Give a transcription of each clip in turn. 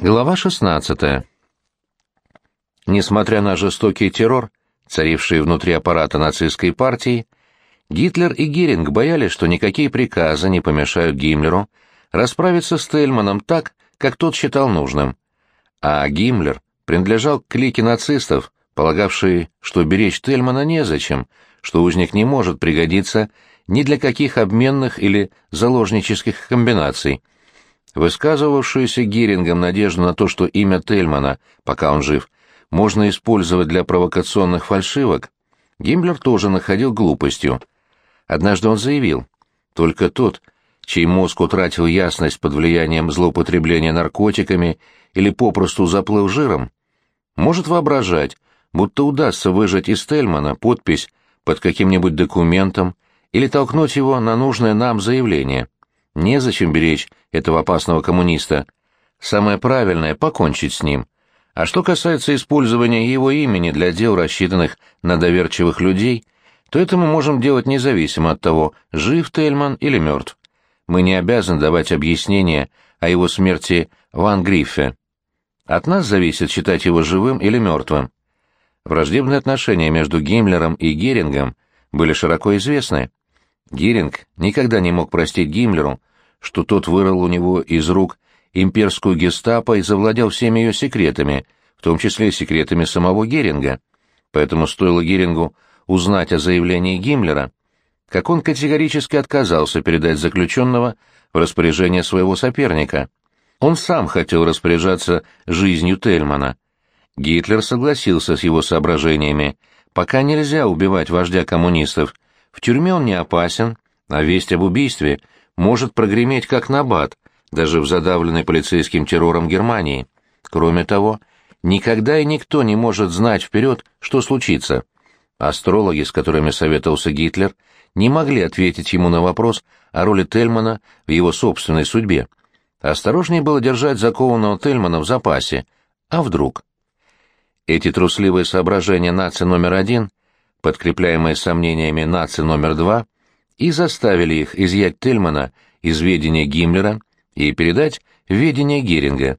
Глава 16. Несмотря на жестокий террор, царивший внутри аппарата нацистской партии, Гитлер и Геринг боялись, что никакие приказы не помешают Гиммлеру расправиться с Тельманом так, как тот считал нужным. А Гиммлер принадлежал к клике нацистов, полагавшие, что беречь Тельмана незачем, что узник не может пригодиться ни для каких обменных или заложнических комбинаций – Высказывавшуюся Герингом надежду на то, что имя Тельмана, пока он жив, можно использовать для провокационных фальшивок, Гиммлер тоже находил глупостью. Однажды он заявил, только тот, чей мозг утратил ясность под влиянием злоупотребления наркотиками или попросту заплыл жиром, может воображать, будто удастся выжать из Тельмана подпись под каким-нибудь документом или толкнуть его на нужное нам заявление. Незачем беречь этого опасного коммуниста. Самое правильное — покончить с ним. А что касается использования его имени для дел, рассчитанных на доверчивых людей, то это мы можем делать независимо от того, жив Тельман или мертв. Мы не обязаны давать объяснения о его смерти Ван Гриффе. От нас зависит считать его живым или мертвым. Враждебные отношения между Гиммлером и Герингом были широко известны. Геринг никогда не мог простить Гиммлеру, что тот вырвал у него из рук имперскую гестапо и завладел всеми ее секретами, в том числе секретами самого Геринга. Поэтому стоило Герингу узнать о заявлении Гиммлера, как он категорически отказался передать заключенного в распоряжение своего соперника. Он сам хотел распоряжаться жизнью Тельмана. Гитлер согласился с его соображениями. Пока нельзя убивать вождя коммунистов. В тюрьме он не опасен, а весть об убийстве — может прогреметь как набат, даже в задавленной полицейским террором Германии. Кроме того, никогда и никто не может знать вперед, что случится. Астрологи, с которыми советовался Гитлер, не могли ответить ему на вопрос о роли Тельмана в его собственной судьбе. Осторожнее было держать закованного Тельмана в запасе. А вдруг? Эти трусливые соображения нации номер один, подкрепляемые сомнениями нации номер два, и заставили их изъять Тельмана из ведения Гиммлера и передать ведение Геринга.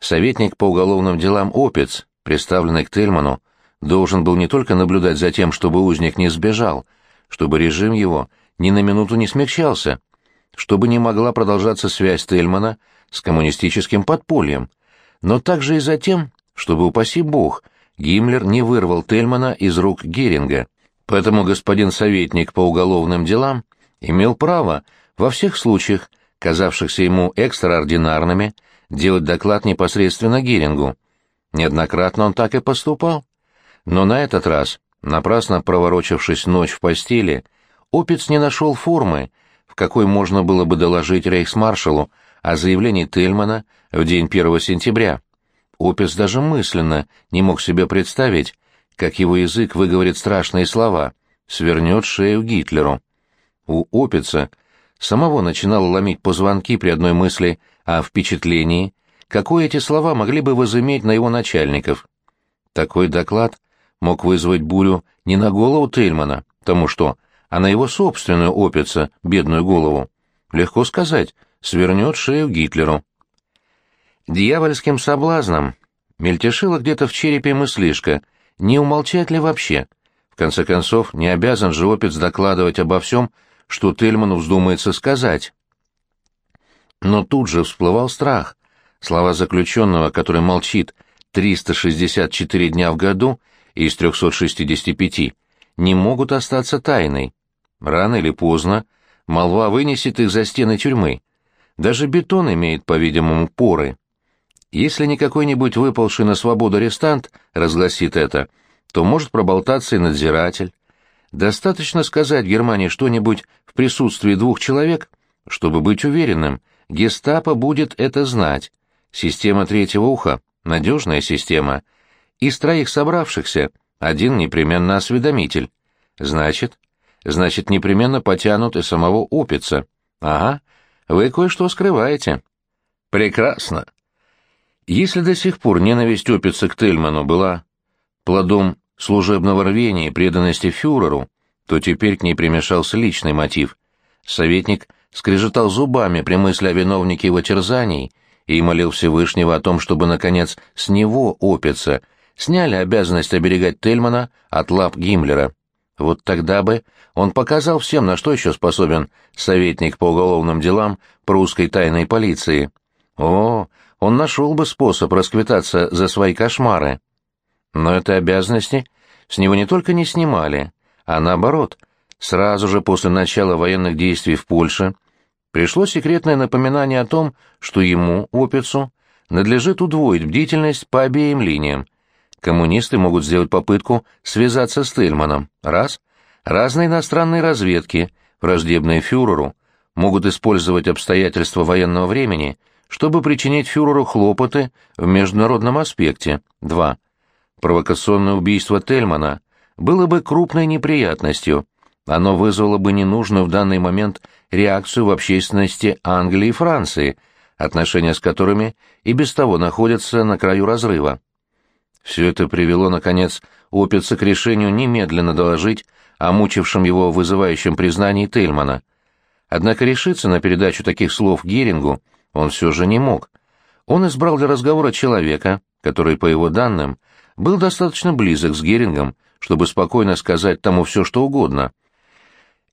Советник по уголовным делам Опец, представленный к Тельману, должен был не только наблюдать за тем, чтобы узник не сбежал, чтобы режим его ни на минуту не смягчался, чтобы не могла продолжаться связь Тельмана с коммунистическим подпольем, но также и за тем, чтобы, упаси бог, Гиммлер не вырвал Тельмана из рук Геринга. Поэтому господин советник по уголовным делам имел право во всех случаях, казавшихся ему экстраординарными, делать доклад непосредственно Герингу. Неоднократно он так и поступал. Но на этот раз, напрасно проворочившись ночь в постели, Опец не нашел формы, в какой можно было бы доложить рейхсмаршалу о заявлении Тельмана в день 1 сентября. Опец даже мысленно не мог себе представить, как его язык выговорит страшные слова, свернет шею Гитлеру. У Опица самого начинало ломить позвонки при одной мысли о впечатлении, какое эти слова могли бы возыметь на его начальников. Такой доклад мог вызвать бурю не на голову Тельмана, тому что, а на его собственную Опица, бедную голову. Легко сказать, свернет шею Гитлеру. Дьявольским соблазном мельтешила где-то в черепе мыслишка — не умолчать ли вообще? В конце концов, не обязан же опец докладывать обо всем, что Тельману вздумается сказать. Но тут же всплывал страх. Слова заключенного, который молчит 364 дня в году из 365, не могут остаться тайной. Рано или поздно молва вынесет их за стены тюрьмы. Даже бетон имеет, по-видимому, поры. Если не какой-нибудь выпалший на свободу арестант разгласит это, то может проболтаться и надзиратель. Достаточно сказать Германии что-нибудь в присутствии двух человек, чтобы быть уверенным, гестапо будет это знать. Система третьего уха — надежная система. Из троих собравшихся один непременно осведомитель. Значит, значит, непременно потянут и самого Опица. Ага, вы кое-что скрываете. Прекрасно. Если до сих пор ненависть Опица к Тельману была плодом служебного рвения и преданности фюреру, то теперь к ней примешался личный мотив. Советник скрежетал зубами при мысли о виновнике его терзаний и молил Всевышнего о том, чтобы, наконец, с него, опица, сняли обязанность оберегать Тельмана от лап Гиммлера. Вот тогда бы он показал всем, на что еще способен советник по уголовным делам прусской тайной полиции. О, он нашел бы способ расквитаться за свои кошмары. Но этой обязанности с него не только не снимали, а наоборот, сразу же после начала военных действий в Польше пришло секретное напоминание о том, что ему, Опицу, надлежит удвоить бдительность по обеим линиям — коммунисты могут сделать попытку связаться с Тельманом. Раз. Разные иностранные разведки, враждебные фюреру, могут использовать обстоятельства военного времени, чтобы причинить фюреру хлопоты в международном аспекте. Два. Провокационное убийство Тельмана было бы крупной неприятностью. Оно вызвало бы ненужную в данный момент реакцию в общественности Англии и Франции, отношения с которыми и без того находятся на краю разрыва. Все это привело, наконец, Опица к решению немедленно доложить о мучившем его вызывающем признании Тельмана. Однако решиться на передачу таких слов Герингу он все же не мог. Он избрал для разговора человека, который, по его данным, был достаточно близок с Герингом, чтобы спокойно сказать тому все, что угодно.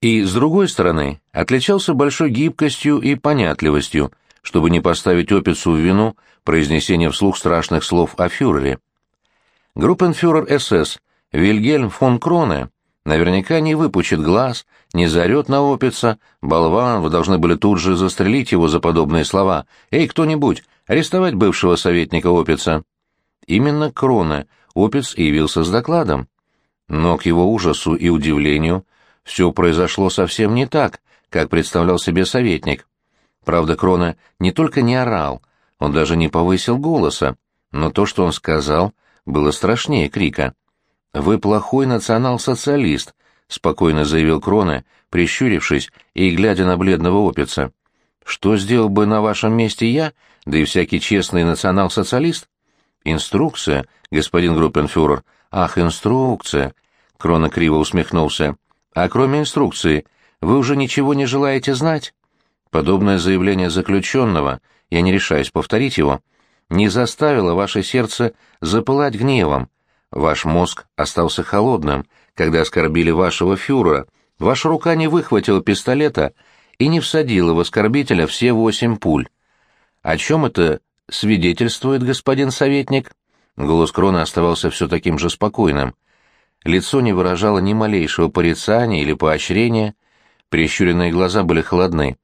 И, с другой стороны, отличался большой гибкостью и понятливостью, чтобы не поставить Опицу в вину произнесения вслух страшных слов о фюрере. Группенфюрер СС Вильгельм фон Кроне наверняка не выпучит глаз, не заорет на опица, болван, вы должны были тут же застрелить его за подобные слова. «Эй, кто-нибудь, арестовать бывшего советника опица!» Именно Кроне опиц явился с докладом. Но к его ужасу и удивлению все произошло совсем не так, как представлял себе советник. Правда, Крона не только не орал, он даже не повысил голоса, но то, что он сказал — было страшнее крика. «Вы плохой национал-социалист», — спокойно заявил Крона, прищурившись и глядя на бледного опица. «Что сделал бы на вашем месте я, да и всякий честный национал-социалист?» «Инструкция, господин группенфюрер». «Ах, инструкция!» — Крона криво усмехнулся. «А кроме инструкции, вы уже ничего не желаете знать?» Подобное заявление заключенного, я не решаюсь повторить его, — не заставило ваше сердце запылать гневом. Ваш мозг остался холодным, когда оскорбили вашего фюрера. Ваша рука не выхватила пистолета и не всадила в оскорбителя все восемь пуль. О чем это свидетельствует, господин советник? Голос Крона оставался все таким же спокойным. Лицо не выражало ни малейшего порицания или поощрения, прищуренные глаза были холодны.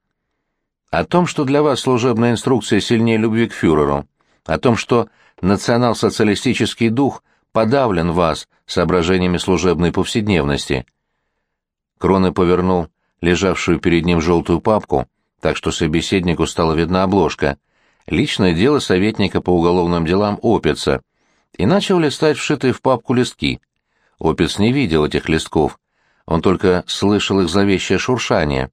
О том, что для вас служебная инструкция сильнее любви к фюреру, о том, что национал-социалистический дух подавлен вас соображениями служебной повседневности. Кроны повернул лежавшую перед ним желтую папку, так что собеседнику стала видна обложка. Личное дело советника по уголовным делам Опица. И начал листать вшитые в папку листки. Опиц не видел этих листков. Он только слышал их зловещее шуршание.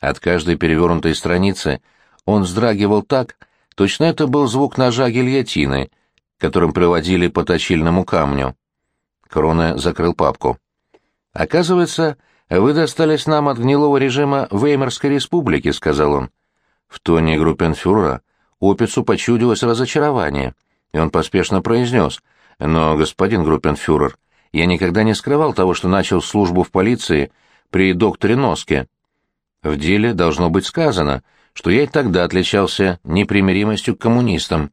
От каждой перевернутой страницы он вздрагивал так, Точно это был звук ножа гильотины, которым приводили по точильному камню. Крона закрыл папку. «Оказывается, вы достались нам от гнилого режима Веймарской республики», — сказал он. В тоне группенфюрера Опицу почудилось разочарование, и он поспешно произнес. «Но, господин группенфюрер, я никогда не скрывал того, что начал службу в полиции при докторе Носке. В деле должно быть сказано, что я и тогда отличался непримиримостью к коммунистам.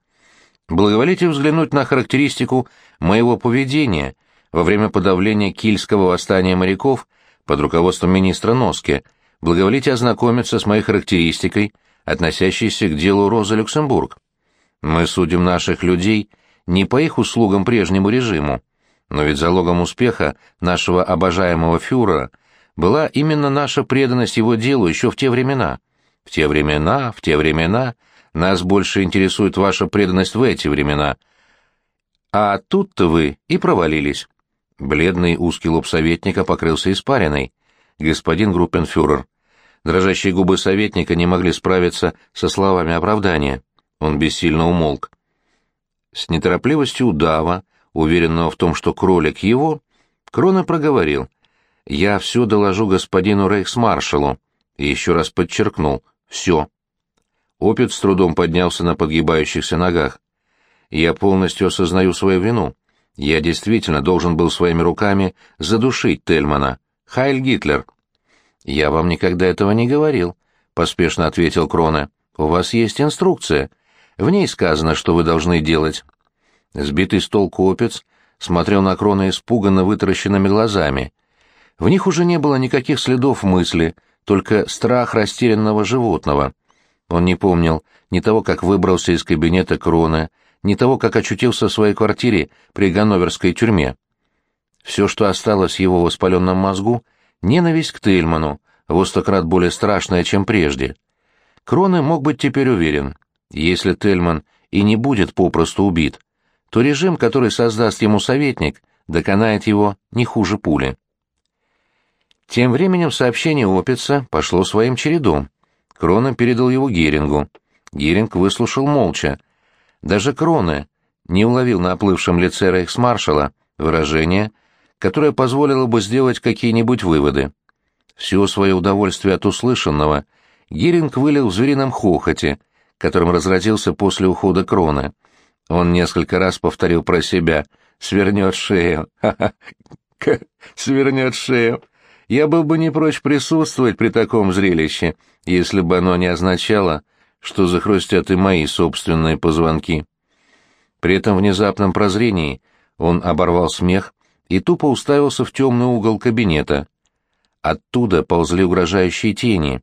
Благоволите взглянуть на характеристику моего поведения во время подавления кильского восстания моряков под руководством министра Носки. Благоволите ознакомиться с моей характеристикой, относящейся к делу Роза Люксембург. Мы судим наших людей не по их услугам прежнему режиму, но ведь залогом успеха нашего обожаемого фюрера была именно наша преданность его делу еще в те времена. В те времена, в те времена, нас больше интересует ваша преданность в эти времена. А тут-то вы и провалились. Бледный узкий лоб советника покрылся испариной. Господин группенфюрер. Дрожащие губы советника не могли справиться со словами оправдания. Он бессильно умолк. С неторопливостью удава, уверенного в том, что кролик его, Крона проговорил. «Я все доложу господину рейхсмаршалу», и еще раз подчеркнул — все. Опит с трудом поднялся на подгибающихся ногах. «Я полностью осознаю свою вину. Я действительно должен был своими руками задушить Тельмана. Хайль Гитлер!» «Я вам никогда этого не говорил», — поспешно ответил Крона. «У вас есть инструкция. В ней сказано, что вы должны делать». Сбитый с толку опец смотрел на Крона испуганно вытаращенными глазами. В них уже не было никаких следов мысли, только страх растерянного животного. Он не помнил ни того, как выбрался из кабинета Крона, ни того, как очутился в своей квартире при Ганноверской тюрьме. Все, что осталось в его воспаленном мозгу, — ненависть к Тельману, во сто более страшная, чем прежде. Кроны мог быть теперь уверен, если Тельман и не будет попросту убит, то режим, который создаст ему советник, доконает его не хуже пули. Тем временем сообщение Опица пошло своим чередом. Крона передал его Герингу. Геринг выслушал молча. Даже Крона не уловил на оплывшем лице рейхсмаршала выражение, которое позволило бы сделать какие-нибудь выводы. Все свое удовольствие от услышанного Геринг вылил в зверином хохоте, которым разразился после ухода Крона. Он несколько раз повторил про себя «свернет шею». «Ха-ха! Свернет шею!» Я был бы не прочь присутствовать при таком зрелище, если бы оно не означало, что захрустят и мои собственные позвонки. При этом внезапном прозрении он оборвал смех и тупо уставился в темный угол кабинета. Оттуда ползли угрожающие тени.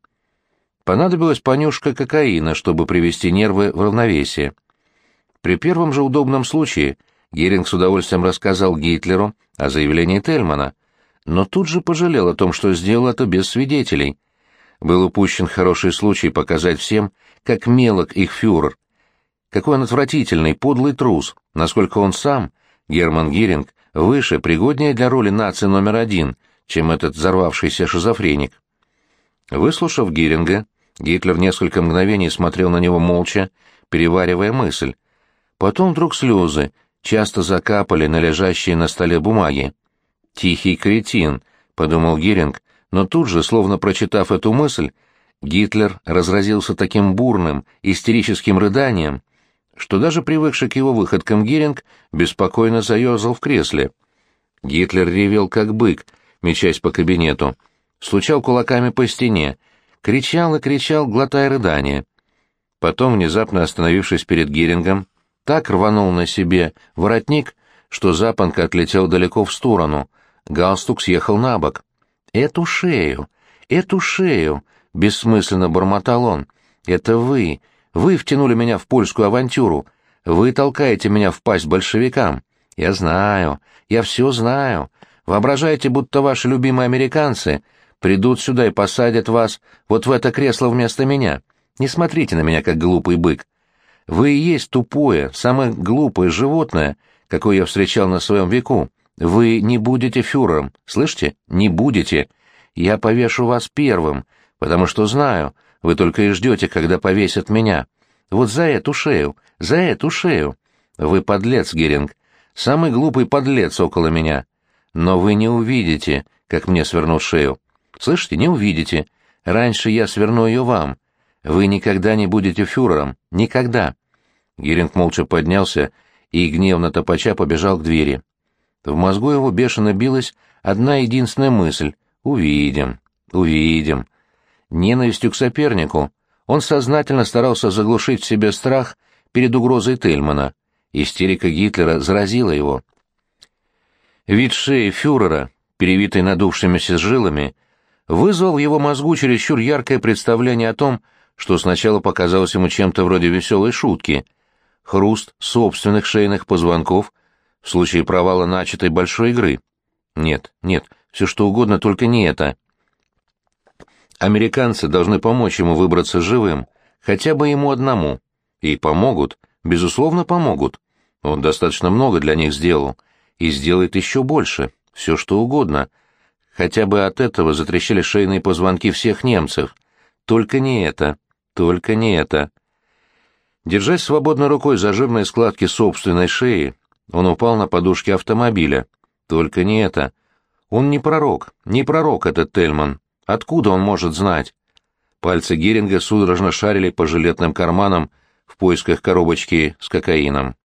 Понадобилась понюшка кокаина, чтобы привести нервы в равновесие. При первом же удобном случае Геринг с удовольствием рассказал Гитлеру о заявлении Тельмана — но тут же пожалел о том, что сделал это без свидетелей. Был упущен хороший случай показать всем, как мелок их фюрер, какой он отвратительный, подлый трус, насколько он сам, Герман Геринг, выше, пригоднее для роли нации номер один, чем этот взорвавшийся шизофреник. Выслушав Геринга, Гитлер несколько мгновений смотрел на него молча, переваривая мысль. Потом вдруг слезы часто закапали на лежащие на столе бумаги. «Тихий кретин», — подумал Геринг, но тут же, словно прочитав эту мысль, Гитлер разразился таким бурным, истерическим рыданием, что даже привыкший к его выходкам Геринг беспокойно заерзал в кресле. Гитлер ревел как бык, мечась по кабинету, стучал кулаками по стене, кричал и кричал, глотая рыдания. Потом, внезапно остановившись перед Герингом, так рванул на себе воротник, что запонка отлетел далеко в сторону — Галстук съехал на бок. «Эту шею! Эту шею!» — бессмысленно бормотал он. «Это вы! Вы втянули меня в польскую авантюру! Вы толкаете меня в пасть большевикам! Я знаю! Я все знаю! Воображаете, будто ваши любимые американцы придут сюда и посадят вас вот в это кресло вместо меня! Не смотрите на меня, как глупый бык! Вы и есть тупое, самое глупое животное, какое я встречал на своем веку!» Вы не будете фюрером, слышите? Не будете. Я повешу вас первым, потому что знаю, вы только и ждете, когда повесят меня. Вот за эту шею, за эту шею. Вы подлец, Геринг, самый глупый подлец около меня. Но вы не увидите, как мне свернут шею. Слышите, не увидите. Раньше я сверну ее вам. Вы никогда не будете фюрером. Никогда. Геринг молча поднялся и, гневно топача, побежал к двери. В мозгу его бешено билась одна единственная мысль — увидим, увидим. Ненавистью к сопернику он сознательно старался заглушить в себе страх перед угрозой Тельмана. Истерика Гитлера заразила его. Вид шеи фюрера, перевитой надувшимися жилами, вызвал в его мозгу чересчур яркое представление о том, что сначала показалось ему чем-то вроде веселой шутки. Хруст собственных шейных позвонков в случае провала начатой большой игры. Нет, нет, все что угодно, только не это. Американцы должны помочь ему выбраться живым, хотя бы ему одному. И помогут, безусловно, помогут. Он достаточно много для них сделал. И сделает еще больше, все что угодно. Хотя бы от этого затрещали шейные позвонки всех немцев. Только не это, только не это. Держась свободной рукой за жирные складки собственной шеи, он упал на подушке автомобиля. Только не это. Он не пророк, не пророк этот Тельман. Откуда он может знать? Пальцы Геринга судорожно шарили по жилетным карманам в поисках коробочки с кокаином.